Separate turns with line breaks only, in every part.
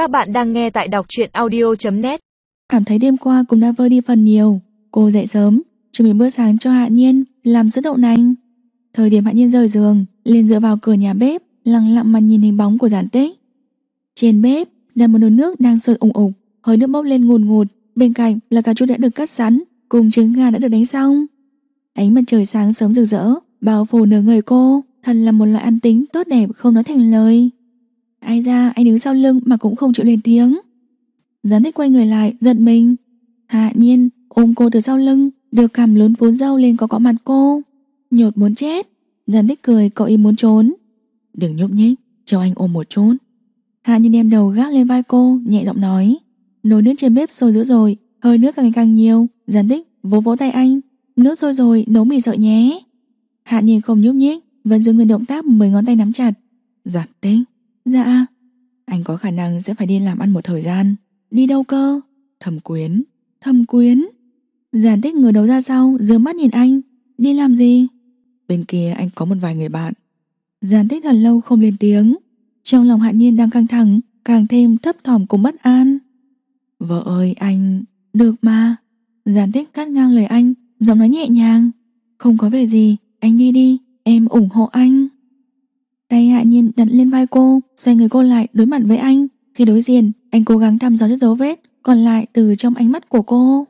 Các bạn đang nghe tại đọc truyện audio.net
Cảm thấy đêm qua cũng đã vơi đi phần nhiều. Cô dậy sớm, Chuẩn bị bữa sáng cho Hạ Nhiên, Làm sữa đậu nành. Thời điểm Hạ Nhiên rời giường, liền dựa vào cửa nhà bếp, Lặng lặng mà nhìn hình bóng của giản tích Trên bếp, là một nồi nước đang sôi ủng ục, Hơi nước bốc lên ngùn ngụt. Bên cạnh là cà chua đã được cắt sẵn, Cùng trứng gà đã được đánh xong. Ánh mặt trời sáng sớm rực rỡ, Bao phủ nửa người cô, Thật là một loại ăn tính tốt đẹp không nói thành lời. Ai ra anh đứng sau lưng mà cũng không chịu lên tiếng. Gián thích quay người lại, giận mình. Hạ nhiên, ôm cô từ sau lưng, Đưa cầm lớn vốn dâu lên có cọ mặt cô. Nhột muốn chết. Gián thích cười cậu im muốn trốn. Đừng nhúc nhích, cho anh ôm một chút. Hạ nhiên đem đầu gác lên vai cô, Nhẹ giọng nói. Nồi nước trên bếp sôi dữ rồi, Hơi nước càng ngày càng nhiều. Gián thích, vỗ vỗ tay anh. Nước sôi rồi, nấu mì sợi nhé. Hạ nhiên không nhúc nhích, Vẫn giữ nguyên động tác mười ngón tay nắm chặt. Giản tích. Dạ. Anh có khả năng sẽ phải đi làm ăn một thời gian. Đi đâu cơ? Thẩm quyến. Thẩm quyến. Giản tích ngửa đầu ra sau Giữa mắt nhìn anh. Đi làm gì? Bên kia anh có một vài người bạn. Giản tích thật lâu không lên tiếng. Trong lòng hạn nhiên đang căng thẳng, Càng thêm thấp thỏm cùng bất an. Vợ ơi, anh. Được mà. Giản tích cắt ngang lời anh, Giọng nói nhẹ nhàng. Không có về gì. Anh đi đi, Em ủng hộ anh. Tay hạ nhiên đặt lên vai cô, Xoay người cô lại đối mặt với anh. Khi đối diện, anh cố gắng thăm dò chút dấu vết Còn lại từ trong ánh mắt của cô.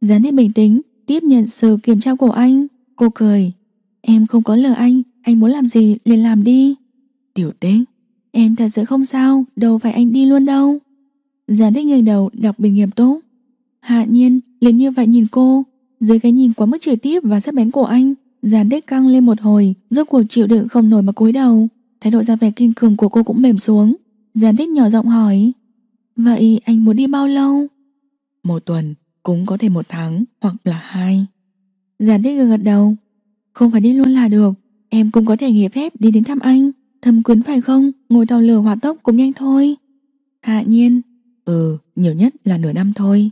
Gián tiếp bình tĩnh, Tiếp nhận sự kiểm tra của anh. Cô cười. Em không có lừa anh Anh muốn làm gì liền làm đi. Tiểu tích Em thật sự không sao, Đâu phải anh đi luôn đâu. Gián tích nghiêng đầu đặc bình nghiêm túc Hạ nhiên liền như vậy nhìn cô. Dưới cái nhìn quá mức trực tiếp và sắc bén của anh Giàn đích căng lên một hồi Rốt cuộc chịu đựng không nổi mà cúi đầu. Thái độ ra vẻ kinh cường của cô cũng mềm xuống. Giàn đích nhỏ giọng hỏi Vậy anh muốn đi bao lâu? Một tuần Cũng có thể một tháng hoặc là hai. Giàn đích gật gật đầu Không phải đi luôn là được Em cũng có thể nghỉ phép đi đến thăm anh. Thầm quyến phải không? Ngồi tàu lửa hỏa tốc cũng nhanh thôi. Hạ nhiên. Ừ, nhiều nhất là nửa năm thôi.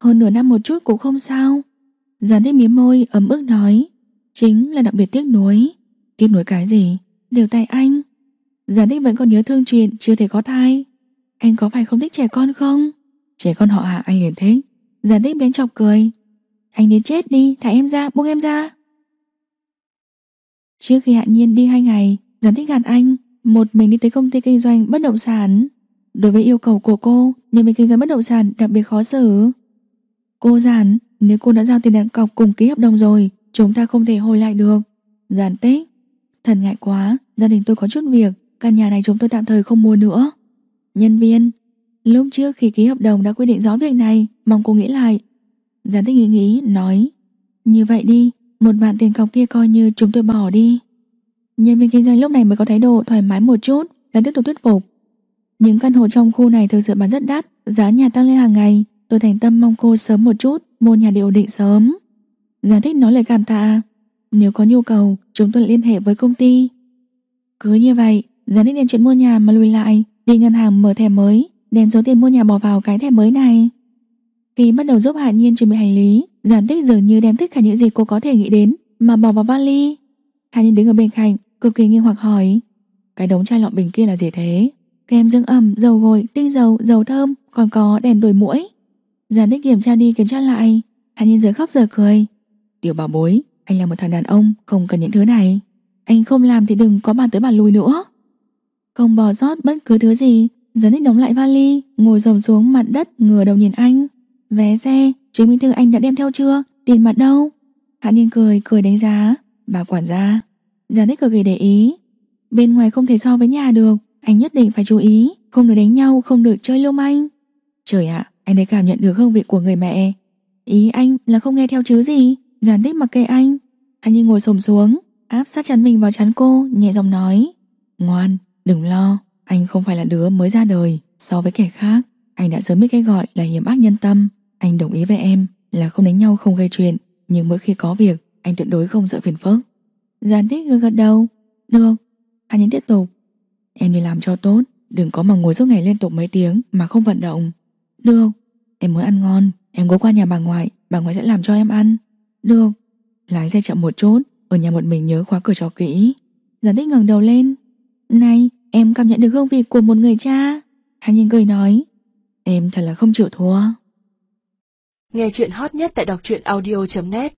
Hơn nửa năm một chút cũng không sao. Giàn đích miếm môi ấm ức nói Chính là đặc biệt tiếc nuối. Tiếc nuối cái gì? Đều tại anh. Giản đích vẫn còn nhớ thương chuyện chưa thể có thai. Anh có phải không thích trẻ con không? Trẻ con họ hạ, anh liền thích. Giản đích bén chọc cười. Anh đến chết đi, thả em ra, buông em ra. Trước khi hạ nhiên đi hai ngày Giản đích gạt anh. Một mình đi tới công ty kinh doanh bất động sản. Đối với yêu cầu của cô, Nhân viên kinh doanh bất động sản đặc biệt khó xử. Cô giản, Nếu cô đã giao tiền đặt cọc cùng ký hợp đồng rồi Chúng ta không thể hồi lại được. Giản tích thần ngại quá, Gia đình tôi có chút việc, Căn nhà này chúng tôi tạm thời không mua nữa. Nhân viên, Lúc trước khi ký hợp đồng đã quy định rõ việc này, Mong cô nghĩ lại. Giản tích nghĩ nghĩ, nói, Như vậy đi, Một vạn tiền cọc kia coi như chúng tôi bỏ đi. Nhân viên kinh doanh lúc này mới có thái độ thoải mái một chút lại tiếp tục thuyết phục. Những căn hộ trong khu này thực sự bán rất đắt, Giá nhà tăng lên hàng ngày. Tôi thành tâm mong cô sớm một chút, Mua nhà điều định sớm. Giản thích nói lời cảm tạ. Nếu có nhu cầu chúng tôi liên hệ với công ty. Cứ như vậy Giản thích đem chuyện mua nhà mà lùi lại Đi ngân hàng mở thẻ mới Đem số tiền mua nhà bỏ vào cái thẻ mới này. Khi bắt đầu giúp Hạ Nhiên chuẩn bị hành lý Giản tích dường như đem tất cả những gì cô có thể nghĩ đến Mà bỏ vào vali. Hạ Nhiên đứng ở bên cạnh Cực kỳ nghi hoặc hỏi Cái đống chai lọ bình kia là gì thế? Kem dưỡng ẩm, dầu gội, tinh dầu, dầu thơm Còn có đèn đuổi mũi Giản tích kiểm tra đi kiểm tra lại Hạ Nhiên giờ khóc giờ cười Tiểu bảo bối, anh là một thằng đàn ông Không cần những thứ này. Anh không làm thì đừng có bàn tới bàn lui nữa. Không bỏ sót bất cứ thứ gì Giấn đích đóng lại vali Ngồi rồm xuống mặt đất ngửa đầu nhìn anh. Vé xe, chứng minh thư anh đã đem theo chưa? Tiền mặt đâu? Hạ niên cười, cười đánh giá. Bà quản gia. Giản đích cực kỳ để ý. Bên ngoài không thể so với nhà được. Anh nhất định phải chú ý. Không được đánh nhau, không được chơi lưu manh. Trời ạ, anh đã cảm nhận được hương vị của người mẹ. Ý anh là không nghe theo chứ gì. Giản tích mặc kệ anh. Anh như ngồi xổm xuống. Áp sát chắn mình vào chắn cô, Nhẹ giọng nói. Ngoan, đừng lo. Anh không phải là đứa mới ra đời. So với kẻ khác, Anh đã sớm biết cái gọi là hiểm ác nhân tâm. Anh đồng ý với em Là không đánh nhau, không gây chuyện. Nhưng mỗi khi có việc, Anh tuyệt đối không sợ phiền phức. Giản tích gật gật đầu. Được, Anh nhấn tiếp tục. Em đi làm cho tốt, Đừng có mà ngồi suốt ngày liên tục mấy tiếng Mà không vận động. Được, Em muốn ăn ngon. Em có qua nhà bà ngoại Bà ngoại sẽ làm cho em ăn được. Lái xe chậm một chút, Ở nhà một mình nhớ khóa cửa cho kỹ. Giản tích ngẩng đầu lên. Này, em cảm nhận được hương vị của một người cha. Hạ Nhiên cười nói. Em thật là không chịu thua.
Nghe chuyện hot nhất tại đọc truyện audio.net